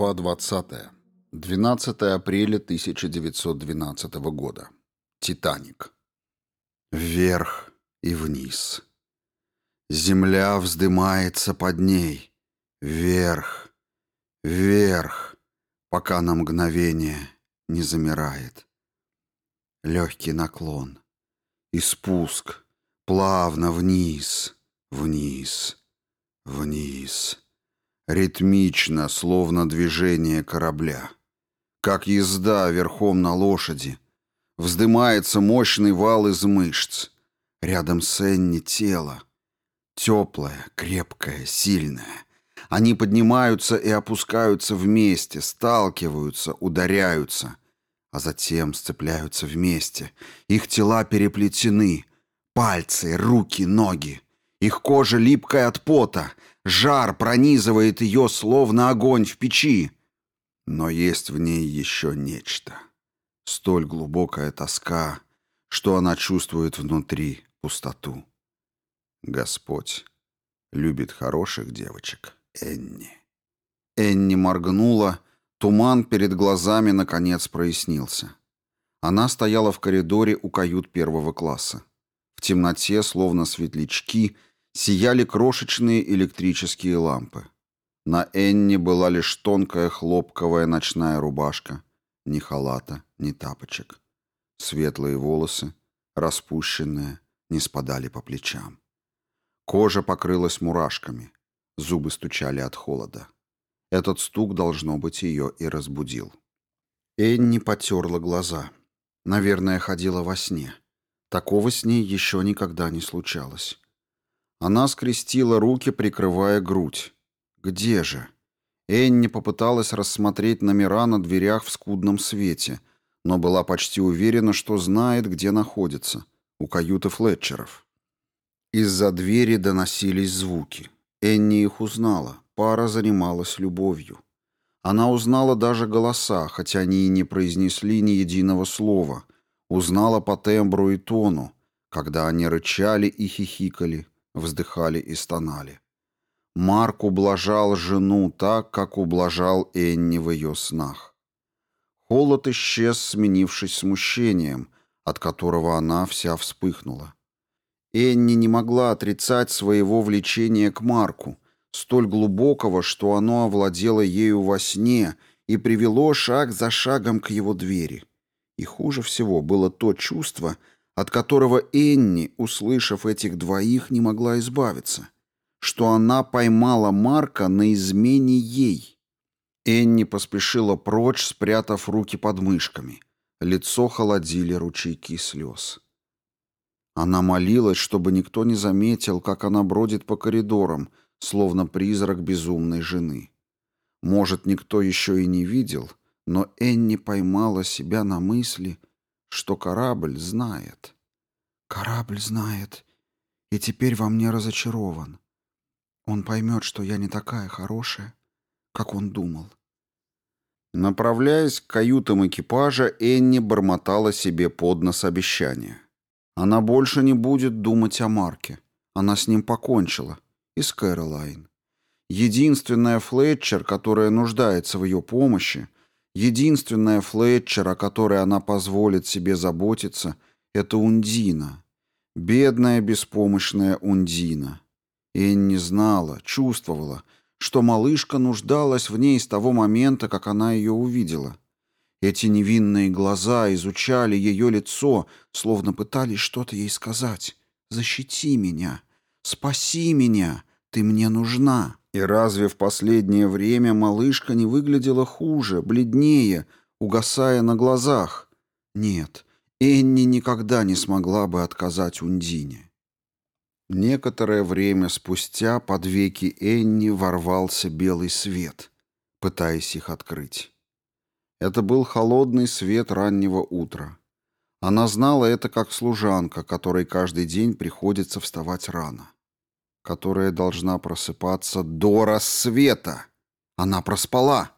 Глава 20. 12 апреля 1912 года. Титаник. Вверх и вниз. Земля вздымается под ней. Вверх, вверх, пока на мгновение не замирает. Легкий наклон. И спуск. Плавно вниз, вниз, вниз. Ритмично, словно движение корабля. Как езда верхом на лошади. Вздымается мощный вал из мышц. Рядом с Энни тело. Теплое, крепкое, сильное. Они поднимаются и опускаются вместе, сталкиваются, ударяются. А затем сцепляются вместе. Их тела переплетены. Пальцы, руки, ноги. Их кожа липкая от пота — Жар пронизывает ее, словно огонь в печи. Но есть в ней еще нечто. Столь глубокая тоска, что она чувствует внутри пустоту. Господь любит хороших девочек, Энни. Энни моргнула, туман перед глазами наконец прояснился. Она стояла в коридоре у кают первого класса. В темноте, словно светлячки, сияли крошечные электрические лампы. На Энне была лишь тонкая хлопковая ночная рубашка, ни халата, ни тапочек. Светлые волосы, распущенные, не спадали по плечам. Кожа покрылась мурашками, зубы стучали от холода. Этот стук, должно быть, ее и разбудил. Энни потерла глаза. Наверное, ходила во сне. Такого с ней еще никогда не случалось. Она скрестила руки, прикрывая грудь. «Где же?» Энни попыталась рассмотреть номера на дверях в скудном свете, но была почти уверена, что знает, где находится. У каюты Флетчеров. Из-за двери доносились звуки. Энни их узнала. Пара занималась любовью. Она узнала даже голоса, хотя они и не произнесли ни единого слова. Узнала по тембру и тону, когда они рычали и хихикали, вздыхали и стонали. Марк ублажал жену так, как ублажал Энни в ее снах. Холод исчез, сменившись смущением, от которого она вся вспыхнула. Энни не могла отрицать своего влечения к Марку, столь глубокого, что оно овладело ею во сне и привело шаг за шагом к его двери. И хуже всего было то чувство, от которого Энни, услышав этих двоих, не могла избавиться, что она поймала Марка на измене ей. Энни поспешила прочь, спрятав руки под мышками. Лицо холодили ручейки слез. Она молилась, чтобы никто не заметил, как она бродит по коридорам, словно призрак безумной жены. Может, никто еще и не видел, но Энни поймала себя на мысли — что корабль знает. Корабль знает, и теперь во мне разочарован. Он поймет, что я не такая хорошая, как он думал. Направляясь к каютам экипажа, Энни бормотала себе под нос обещание. Она больше не будет думать о Марке. Она с ним покончила. И с Кэролайн. Единственная Флетчер, которая нуждается в ее помощи — Единственная Флетчера, которой она позволит себе заботиться, это Ундина. Бедная, беспомощная Ундина. Энни знала, чувствовала, что малышка нуждалась в ней с того момента, как она ее увидела. Эти невинные глаза изучали ее лицо, словно пытались что-то ей сказать. «Защити меня! Спаси меня! Ты мне нужна!» И разве в последнее время малышка не выглядела хуже, бледнее, угасая на глазах? Нет, Энни никогда не смогла бы отказать Ундине. Некоторое время спустя под веки Энни ворвался белый свет, пытаясь их открыть. Это был холодный свет раннего утра. Она знала это как служанка, которой каждый день приходится вставать рано которая должна просыпаться до рассвета. Она проспала.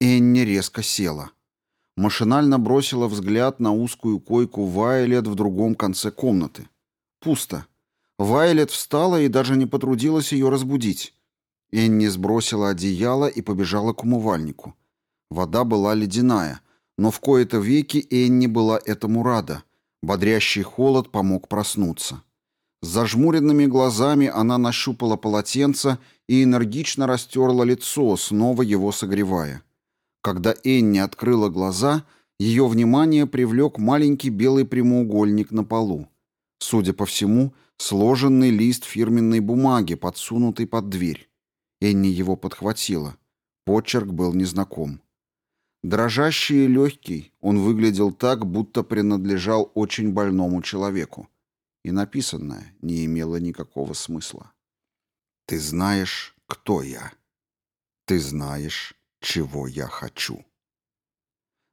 Энни резко села. Машинально бросила взгляд на узкую койку Вайлет в другом конце комнаты. Пусто. Вайлет встала и даже не потрудилась ее разбудить. Энни сбросила одеяло и побежала к умывальнику. Вода была ледяная, но в кои-то веки Энни была этому рада. Бодрящий холод помог проснуться. Зажмуренными глазами она нащупала полотенце и энергично растерла лицо, снова его согревая. Когда Энни открыла глаза, ее внимание привлек маленький белый прямоугольник на полу. Судя по всему, сложенный лист фирменной бумаги, подсунутый под дверь. Энни его подхватила. Почерк был незнаком. Дрожащий и легкий, он выглядел так, будто принадлежал очень больному человеку и написанное не имело никакого смысла. Ты знаешь, кто я. Ты знаешь, чего я хочу.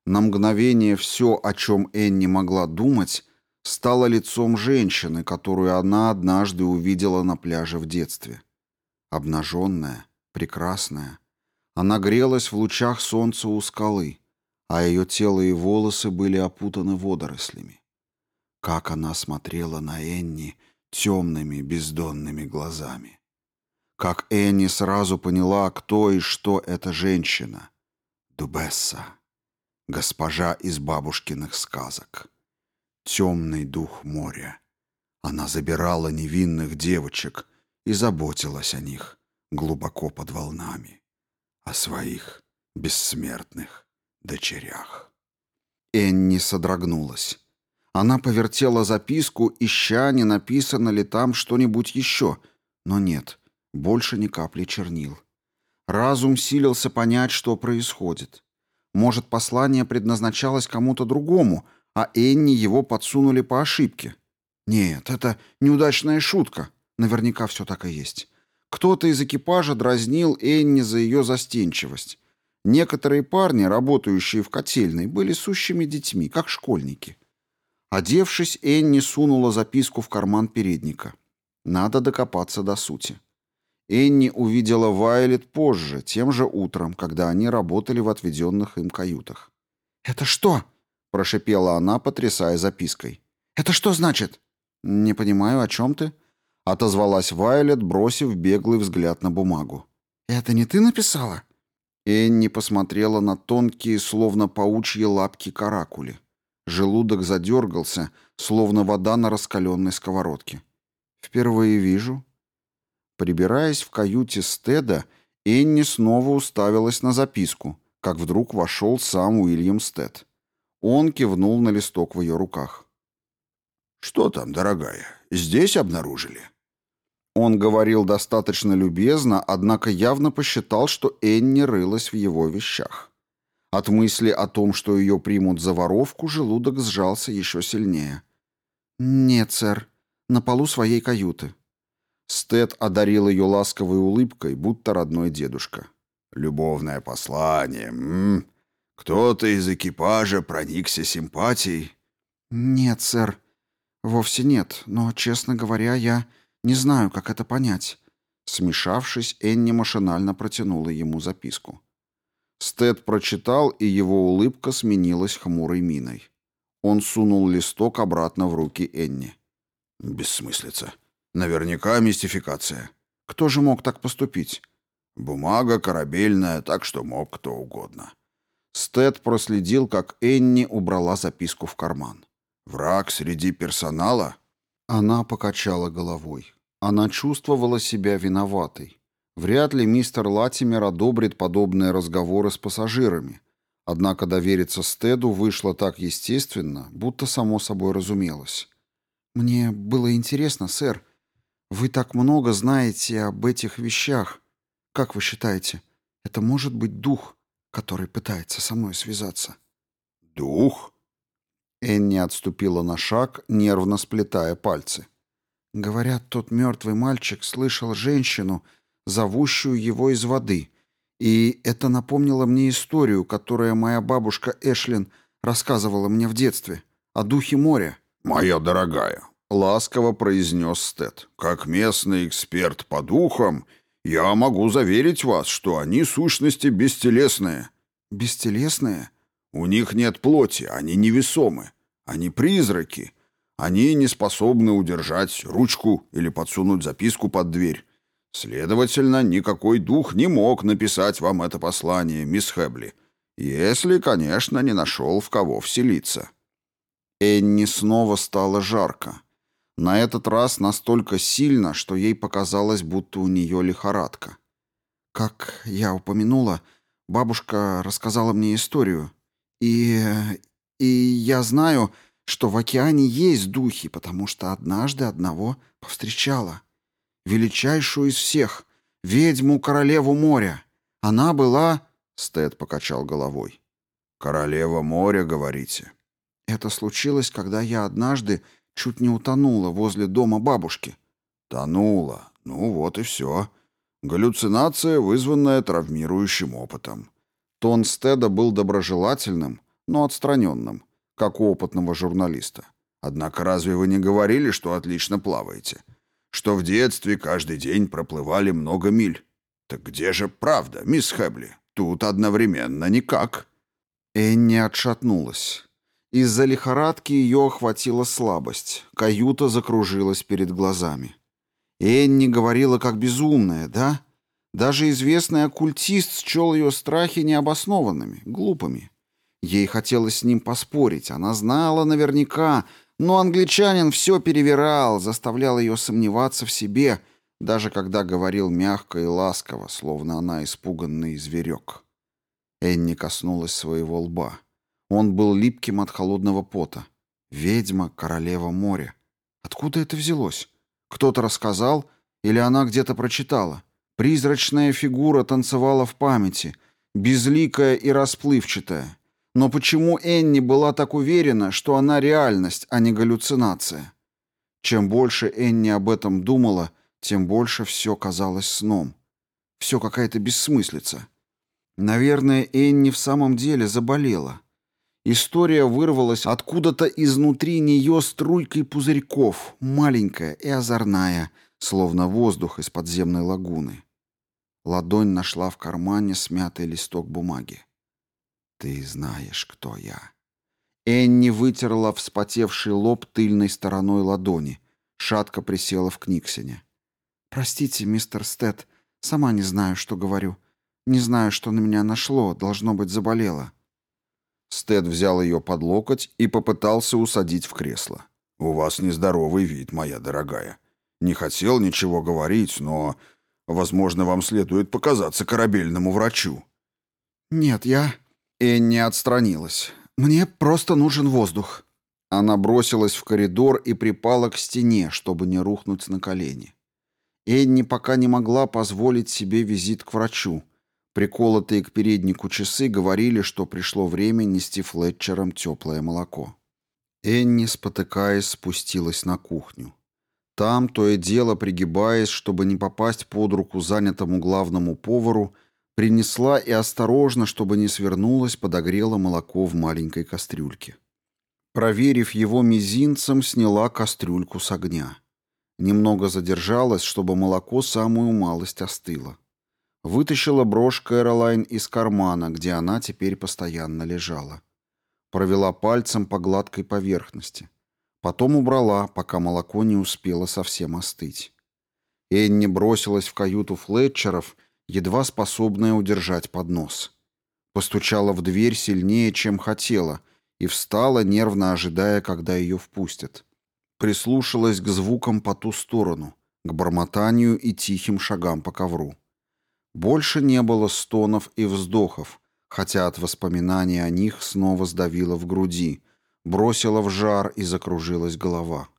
На мгновение все, о чем Энни могла думать, стало лицом женщины, которую она однажды увидела на пляже в детстве. Обнаженная, прекрасная, она грелась в лучах солнца у скалы, а ее тело и волосы были опутаны водорослями как она смотрела на Энни темными бездонными глазами. Как Энни сразу поняла, кто и что эта женщина. Дубесса, госпожа из бабушкиных сказок. Темный дух моря. Она забирала невинных девочек и заботилась о них глубоко под волнами. О своих бессмертных дочерях. Энни содрогнулась. Она повертела записку, ища, не написано ли там что-нибудь еще. Но нет, больше ни капли чернил. Разум силился понять, что происходит. Может, послание предназначалось кому-то другому, а Энни его подсунули по ошибке. Нет, это неудачная шутка. Наверняка все так и есть. Кто-то из экипажа дразнил Энни за ее застенчивость. Некоторые парни, работающие в котельной, были сущими детьми, как школьники. Одевшись, Энни сунула записку в карман передника. Надо докопаться до сути. Энни увидела Вайлет позже, тем же утром, когда они работали в отведенных им каютах. «Это что?» – прошипела она, потрясая запиской. «Это что значит?» «Не понимаю, о чем ты?» – отозвалась Вайлет, бросив беглый взгляд на бумагу. «Это не ты написала?» Энни посмотрела на тонкие, словно паучьи лапки каракули. Желудок задергался, словно вода на раскаленной сковородке. «Впервые вижу». Прибираясь в каюте Стеда, Энни снова уставилась на записку, как вдруг вошел сам Уильям Стед. Он кивнул на листок в ее руках. «Что там, дорогая? Здесь обнаружили?» Он говорил достаточно любезно, однако явно посчитал, что Энни рылась в его вещах. От мысли о том, что ее примут за воровку, желудок сжался еще сильнее. «Нет, сэр, на полу своей каюты». Стед одарил ее ласковой улыбкой, будто родной дедушка. «Любовное послание, м? Кто-то из экипажа проникся симпатией?» «Нет, сэр, вовсе нет, но, честно говоря, я не знаю, как это понять». Смешавшись, Энни машинально протянула ему записку. Стед прочитал, и его улыбка сменилась хмурой миной. Он сунул листок обратно в руки Энни. «Бессмыслица. Наверняка мистификация. Кто же мог так поступить?» «Бумага корабельная, так что мог кто угодно». Стед проследил, как Энни убрала записку в карман. «Враг среди персонала?» Она покачала головой. Она чувствовала себя виноватой. Вряд ли мистер Латимер одобрит подобные разговоры с пассажирами. Однако довериться Стеду вышло так естественно, будто само собой разумелось. «Мне было интересно, сэр. Вы так много знаете об этих вещах. Как вы считаете, это может быть дух, который пытается со мной связаться?» «Дух?» Энни отступила на шаг, нервно сплетая пальцы. «Говорят, тот мертвый мальчик слышал женщину, — зовущую его из воды. И это напомнило мне историю, которую моя бабушка Эшлин рассказывала мне в детстве. О духе моря. «Моя дорогая», — ласково произнес Стед, — «как местный эксперт по духам, я могу заверить вас, что они сущности бестелесные». «Бестелесные?» «У них нет плоти, они невесомы. Они призраки». Они не способны удержать ручку или подсунуть записку под дверь. Следовательно, никакой дух не мог написать вам это послание, мисс Хэбли, если, конечно, не нашел в кого вселиться». Энни снова стало жарко. На этот раз настолько сильно, что ей показалось, будто у нее лихорадка. «Как я упомянула, бабушка рассказала мне историю. И... и я знаю, что в океане есть духи, потому что однажды одного повстречала» величайшую из всех, ведьму королеву моря. Она была...» Стэд покачал головой. «Королева моря, говорите?» «Это случилось, когда я однажды чуть не утонула возле дома бабушки». «Тонула. Ну вот и все. Галлюцинация, вызванная травмирующим опытом». Тон Стеда был доброжелательным, но отстраненным, как у опытного журналиста. «Однако разве вы не говорили, что отлично плаваете? что в детстве каждый день проплывали много миль. Так где же правда, мисс Хэбли? Тут одновременно никак». Энни отшатнулась. Из-за лихорадки ее охватила слабость. Каюта закружилась перед глазами. Энни говорила как безумная, да? Даже известный оккультист счел ее страхи необоснованными, глупыми. Ей хотелось с ним поспорить. Она знала наверняка, но англичанин все перевирал, заставлял ее сомневаться в себе, даже когда говорил мягко и ласково, словно она испуганный зверек. Энни коснулась своего лба. Он был липким от холодного пота. Ведьма, королева моря. Откуда это взялось? Кто-то рассказал или она где-то прочитала? Призрачная фигура танцевала в памяти, безликая и расплывчатая. Но почему Энни была так уверена, что она реальность, а не галлюцинация? Чем больше Энни об этом думала, тем больше все казалось сном. Все какая-то бессмыслица. Наверное, Энни в самом деле заболела. История вырвалась откуда-то изнутри нее струйкой пузырьков, маленькая и озорная, словно воздух из подземной лагуны. Ладонь нашла в кармане смятый листок бумаги. Ты знаешь, кто я. Энни вытерла вспотевший лоб тыльной стороной ладони. Шатко присела в Книксене. «Простите, мистер Стэт, сама не знаю, что говорю. Не знаю, что на меня нашло, должно быть, заболела». Стэд взял ее под локоть и попытался усадить в кресло. «У вас нездоровый вид, моя дорогая. Не хотел ничего говорить, но, возможно, вам следует показаться корабельному врачу». «Нет, я...» и не отстранилась. «Мне просто нужен воздух». Она бросилась в коридор и припала к стене, чтобы не рухнуть на колени. Энни пока не могла позволить себе визит к врачу. Приколотые к переднику часы говорили, что пришло время нести Флетчерам теплое молоко. Энни, спотыкаясь, спустилась на кухню. Там, то и дело пригибаясь, чтобы не попасть под руку занятому главному повару, принесла и осторожно, чтобы не свернулась, подогрела молоко в маленькой кастрюльке. Проверив его мизинцем, сняла кастрюльку с огня. Немного задержалась, чтобы молоко самую малость остыло. Вытащила брошь Кэролайн из кармана, где она теперь постоянно лежала. Провела пальцем по гладкой поверхности. Потом убрала, пока молоко не успело совсем остыть. Энни бросилась в каюту Флетчеров — едва способная удержать поднос. Постучала в дверь сильнее, чем хотела, и встала, нервно ожидая, когда ее впустят. Прислушалась к звукам по ту сторону, к бормотанию и тихим шагам по ковру. Больше не было стонов и вздохов, хотя от воспоминаний о них снова сдавило в груди, бросило в жар и закружилась голова.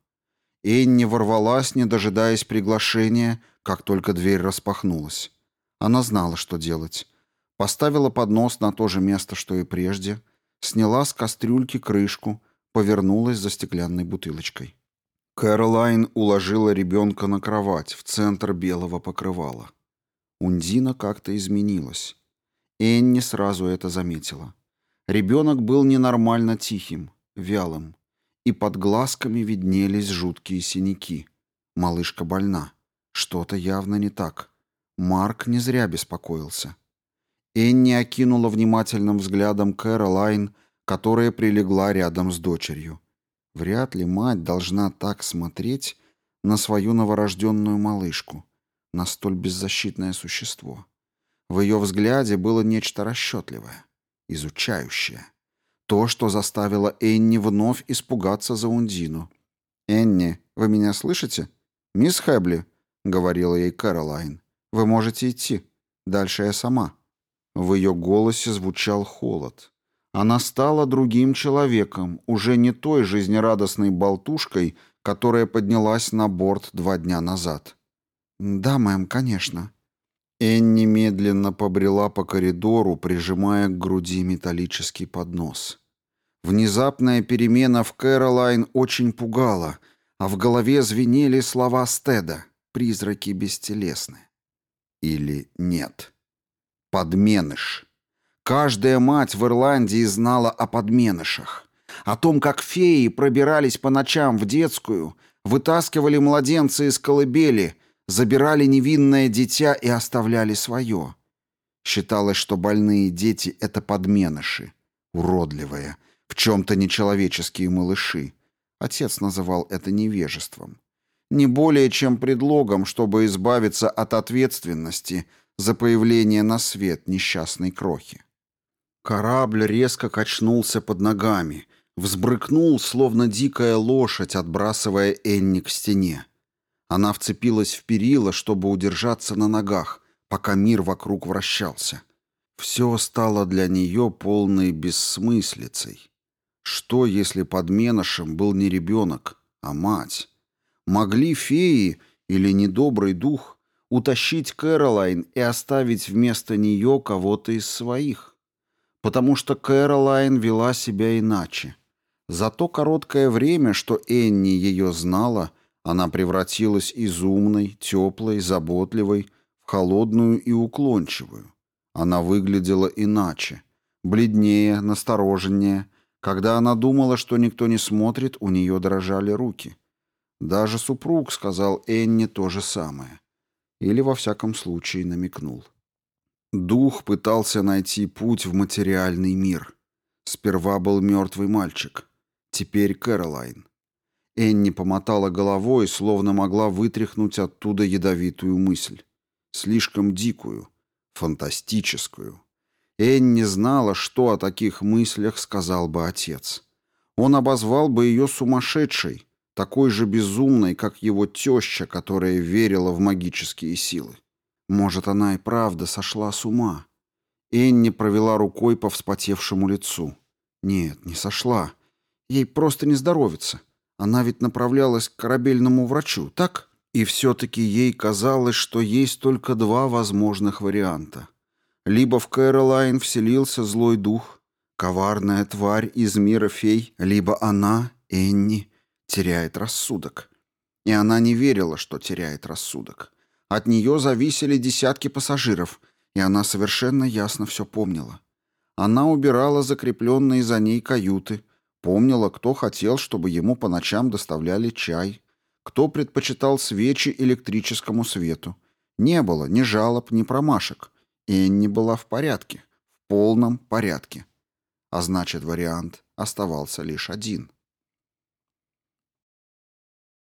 Энни ворвалась, не дожидаясь приглашения, как только дверь распахнулась. Она знала, что делать. Поставила поднос на то же место, что и прежде, сняла с кастрюльки крышку, повернулась за стеклянной бутылочкой. Кэролайн уложила ребенка на кровать в центр белого покрывала. Ундина как-то изменилась. Энни сразу это заметила. Ребенок был ненормально тихим, вялым, и под глазками виднелись жуткие синяки. Малышка больна. Что-то явно не так. Марк не зря беспокоился. Энни окинула внимательным взглядом Кэролайн, которая прилегла рядом с дочерью. Вряд ли мать должна так смотреть на свою новорожденную малышку, на столь беззащитное существо. В ее взгляде было нечто расчетливое, изучающее. То, что заставило Энни вновь испугаться за Ундину. «Энни, вы меня слышите?» «Мисс Хэбли», — говорила ей Кэролайн. Вы можете идти. Дальше я сама». В ее голосе звучал холод. Она стала другим человеком, уже не той жизнерадостной болтушкой, которая поднялась на борт два дня назад. «Да, мэм, конечно». Энни немедленно побрела по коридору, прижимая к груди металлический поднос. Внезапная перемена в Кэролайн очень пугала, а в голове звенели слова Стеда «Призраки бестелесны» или нет. Подменыш. Каждая мать в Ирландии знала о подменышах. О том, как феи пробирались по ночам в детскую, вытаскивали младенца из колыбели, забирали невинное дитя и оставляли свое. Считалось, что больные дети — это подменыши, уродливые, в чем-то нечеловеческие малыши. Отец называл это невежеством не более чем предлогом, чтобы избавиться от ответственности за появление на свет несчастной крохи. Корабль резко качнулся под ногами, взбрыкнул, словно дикая лошадь, отбрасывая Энни к стене. Она вцепилась в перила, чтобы удержаться на ногах, пока мир вокруг вращался. Все стало для нее полной бессмыслицей. Что, если подменышем был не ребенок, а мать? Могли феи или недобрый дух утащить Кэролайн и оставить вместо нее кого-то из своих. Потому что Кэролайн вела себя иначе. За то короткое время, что Энни ее знала, она превратилась из умной, теплой, заботливой в холодную и уклончивую. Она выглядела иначе, бледнее, настороженнее. Когда она думала, что никто не смотрит, у нее дрожали руки. Даже супруг сказал Энни то же самое. Или, во всяком случае, намекнул. Дух пытался найти путь в материальный мир. Сперва был мертвый мальчик. Теперь Кэролайн. Энни помотала головой, словно могла вытряхнуть оттуда ядовитую мысль. Слишком дикую, фантастическую. Энни знала, что о таких мыслях сказал бы отец. Он обозвал бы ее сумасшедшей, такой же безумной, как его теща, которая верила в магические силы. Может, она и правда сошла с ума. Энни провела рукой по вспотевшему лицу. Нет, не сошла. Ей просто не здоровится. Она ведь направлялась к корабельному врачу, так? И все-таки ей казалось, что есть только два возможных варианта. Либо в Кэролайн вселился злой дух, коварная тварь из мира фей, либо она, Энни, теряет рассудок. И она не верила, что теряет рассудок. От нее зависели десятки пассажиров, и она совершенно ясно все помнила. Она убирала закрепленные за ней каюты, помнила, кто хотел, чтобы ему по ночам доставляли чай, кто предпочитал свечи электрическому свету. Не было ни жалоб, ни промашек. Энни была в порядке, в полном порядке. А значит, вариант оставался лишь один —